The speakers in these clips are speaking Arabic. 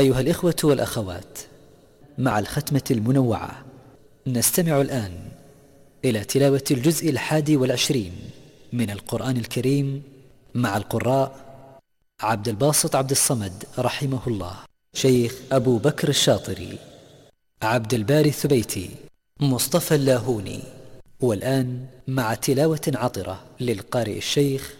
أيها الإخوة والأخوات مع الختمة المنوعة نستمع الآن إلى تلاوة الجزء الحادي والعشرين من القرآن الكريم مع القراء عبد الباسط عبد الصمد رحمه الله شيخ أبو بكر الشاطري عبد الباري الثبيتي مصطفى اللاهوني والآن مع تلاوة عطرة للقارئ الشيخ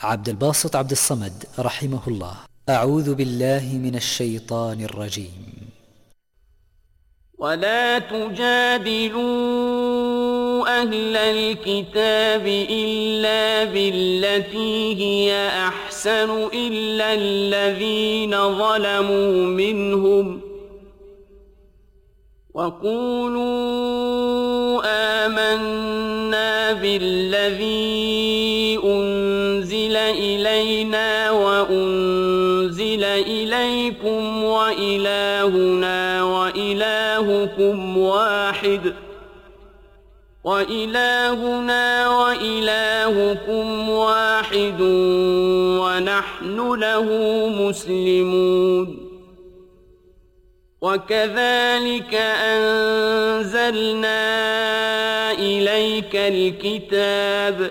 عبد الباسط عبد الصمد رحمه الله. أعوذ بالله من الشيطان الرجيم. ولا تجادلوا أهل الكتاب إلا بالتي هي أحسن إلا الذين ظلموا منهم وقولوا آمنا بالذين إلهنا وإلهكم واحد وإلهنا وإلهكم واحد ونحن له مسلمون وكذلك أنزلنا إليك الكتاب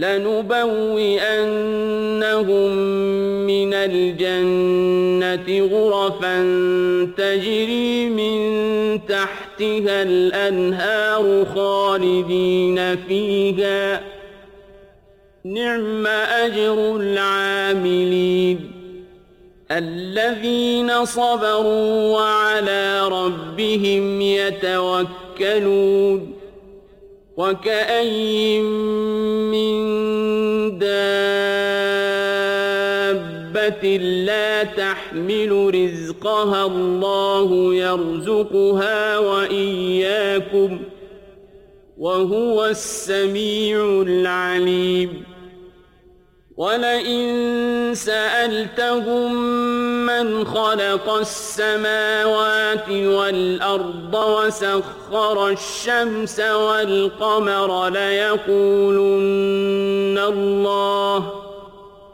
لنبوئنهم من الجنة غرفا تجري من تحتها الأنهار خالدين فيها. نعم أجر العاملين. الذين صبروا وعلى ربهم يتوكلون. وكأي من دابة لا تحمل رزقها الله يرزقها وإياكم وهو السميع العليم وَلَئِن سَأَلْتَهُم مَّنْ خَلَقَ السَّمَاوَاتِ وَالْأَرْضَ وَسَخَّرَ الشَّمْسَ وَالْقَمَرَ لَيَقُولُنَّ اللَّهُ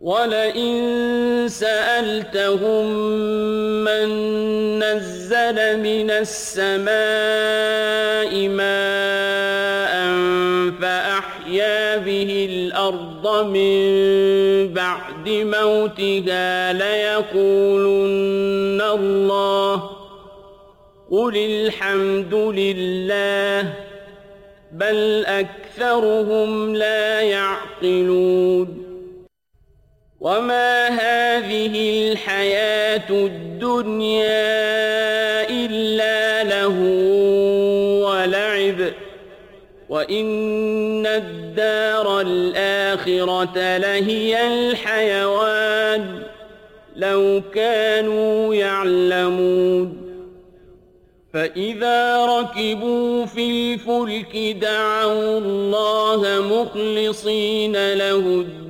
وَلَئِن سَأَلْتَهُم مَّن نَّزَّلَ مِنَ السَّمَاءِ مَاءً فَأَحْيَا بِهِ الْأَرْضَ مِن بَعْدِ مَوْتِهَا لَيَقُولُنَّ اللَّهُ قُلِ الْحَمْدُ لِلَّهِ بَلْ أَكْثَرُهُمْ لَا يَعْقِلُونَ وما هذه الحياة الدنيا إلا له ولعب وإن الدار الآخرة لهي الحيوان لو كانوا يعلمون فَإِذَا رَكِبُوا فِي الْفُلْكِ دَعَوُا اللَّهَ مُخْلِصِينَ لَهُ الدِّينَ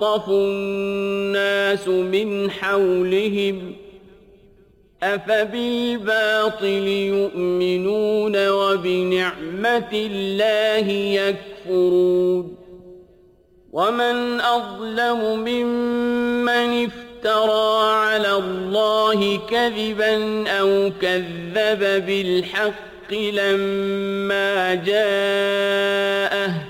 يتخطف الناس من حولهم أفبالباطل يؤمنون وبنعمة الله يكفرون ومن أظلم ممن افترى على الله كذبا أو كذب بالحق لما جاءه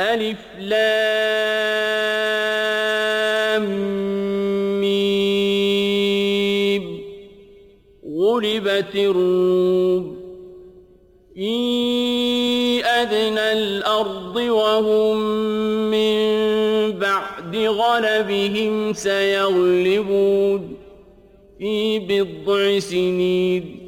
ألف لام غلبت الروم. في أدنى الأرض وهم من بعد غلبهم سيغلبون. في بضع سنين.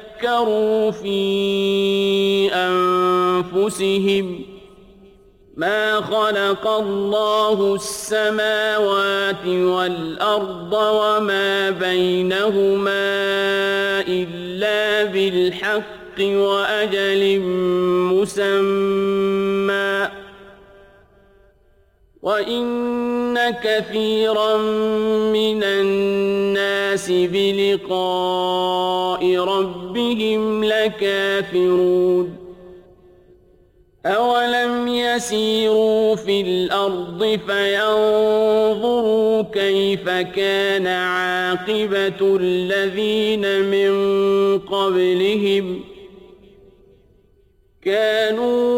فَكَّرُوا فِي أَنفُسِهِمْ ما خلق الله السماوات والأرض وما بينهما إلا بالحق وأجل مسمى وإن كثيرا من الناس الناس بلقاء ربهم لكافرون. أولم يسيروا في الأرض فينظروا كيف كان عاقبة الذين من قبلهم. كانوا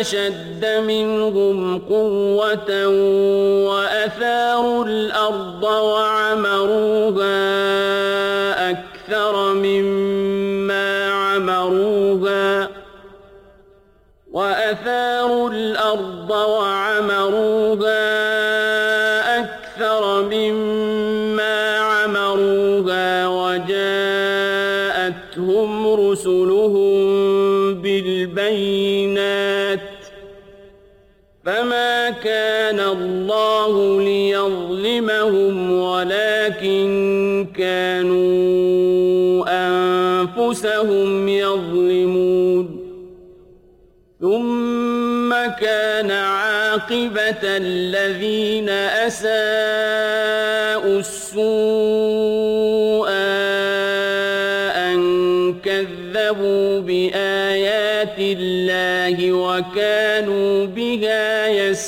أشد منهم قوة وأثاروا الأرض وعمروها أكثر مما عمروها وأثاروا الأرض وعمروها أكثر مما عمروها وجاءتهم رسلهم بالبين الله ليظلمهم ولكن كانوا أنفسهم يظلمون ثم كان عاقبة الذين أساءوا السوء أن كذبوا بآيات الله وكانوا بها يسرون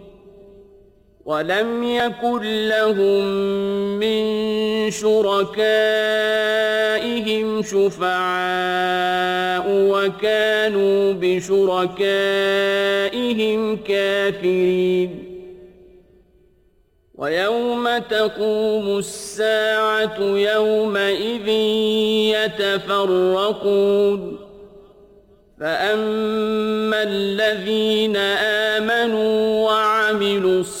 ولم يكن لهم من شركائهم شفعاء وكانوا بشركائهم كافرين. ويوم تقوم الساعة يومئذ يتفرقون. فأما الذين آمنوا وعملوا الصالحات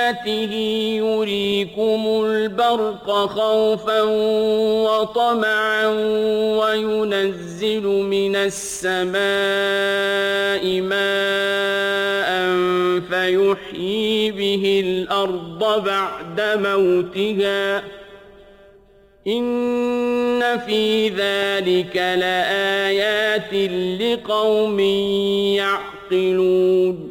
آياته يريكم البرق خوفا وطمعا وينزل من السماء ماء فيحيي به الأرض بعد موتها ان في ذلك لآيات لقوم يعقلون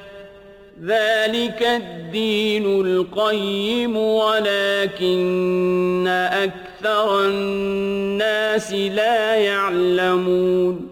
ذلك الدين القيم ولكن أكثر الناس لا يعلمون